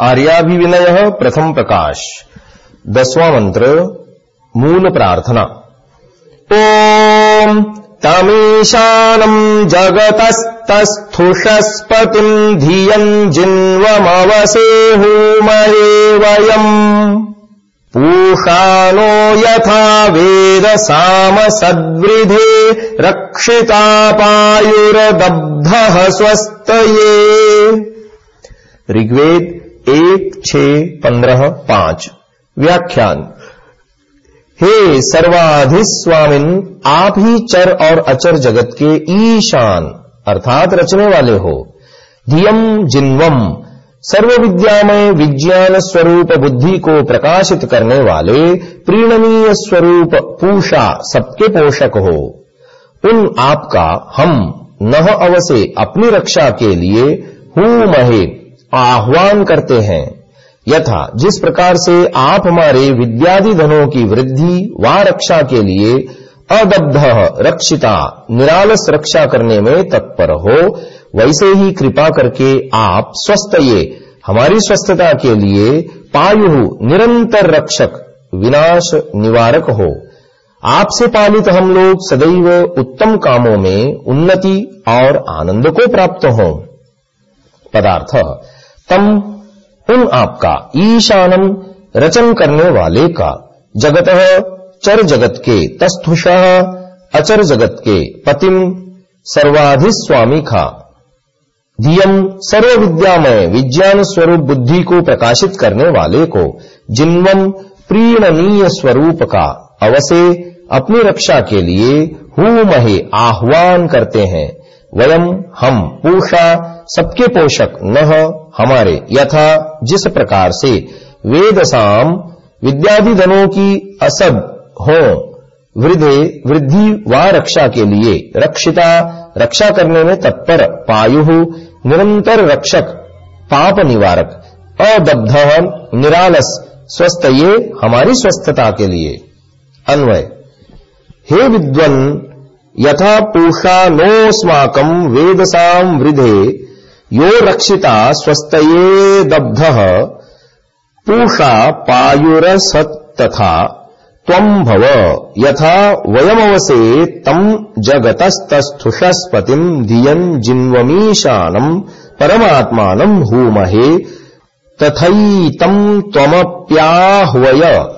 आर्याभिविनय प्रथम प्रकाश। दसवां मंत्र मूल प्रार्थना। ओम तमीशानम् जगतस्तस्थुषस्पतिम् धियम् जिन्वमवसेहूमहे वयम् पूषानो यथा वेदसामसद्वृधे रक्षितापायुरदब्धः स्वस्तये। ऋग्वेद एक छ पंद्रह पाँच। व्याख्यान। हे सर्वाधिस्वामिन, आप ही चर और अचर जगत के ईशान, अर्थात रचने वाले हो। धियम जिन्वम सर्व विद्यामय विज्ञान स्वरूप बुद्धि को प्रकाशित करने वाले प्रीणनीय स्वरूप पूषा सबके पोषक हो। उन आपका हम नह अवसे अपनी रक्षा के लिए हूँ महे आह्वान करते हैं। यथा, जिस प्रकार से आप हमारे विद्यादि धनों की वृद्धि व रक्षा के लिए अदब्ध रक्षिता, निरालस रक्षा करने में तत्पर हो, वैसे ही कृपा करके आप स्वस्थ ये। हमारी स्वस्थता के लिए पायु निरंतर रक्षक, विनाश निवारक हो। आपसे पालित हम लोग सदैव उत्तम कामों में उन्नति और आनंद को प्राप्त हों। पदार्थ तम, उन आपका, ईशानम, रचन करने वाले का। जगत, चर जगत के, तस्थुष, अचर जगत के, पतिम, सर्वाधिस्वामी खा। दियम सर्व विद्यामय विज्ञान स्वरूप बुद्धि को प्रकाशित करने वाले को। जिन्वम, प्रीणनीय स्वरूप का। अवसे, अपनी रक्षा के लिए हु महे आह्वान करते हैं। वयम, हम, पूषा, सबके पोषक, न। हमारे यथा जिस प्रकार से वेदसाम विद्यादि धनों की असद हो, वृद्धे, वृद्धि व रक्षा के लिए रक्षिता, रक्षा करने में तत्पर, पायु, निरंतर रक्षक, पाप निवारक अदब्ध निरालस, स्वस्थ ये हमारी स्वस्थता के लिए। अन्वय। हे विद्वन, यथा पूषा नोस्माकम वेदसाम वृधे यो रक्षिता स्वस्तये दब्ध, पूषा पायुरसत तथा त्वं भव, यथा वयमवसे तम जगतस्तस्थुषस्पतिम् धियम् जिन्वमीशानम् परमात्मानम् हूमहे तथैतम् त्वमप्याह्वय।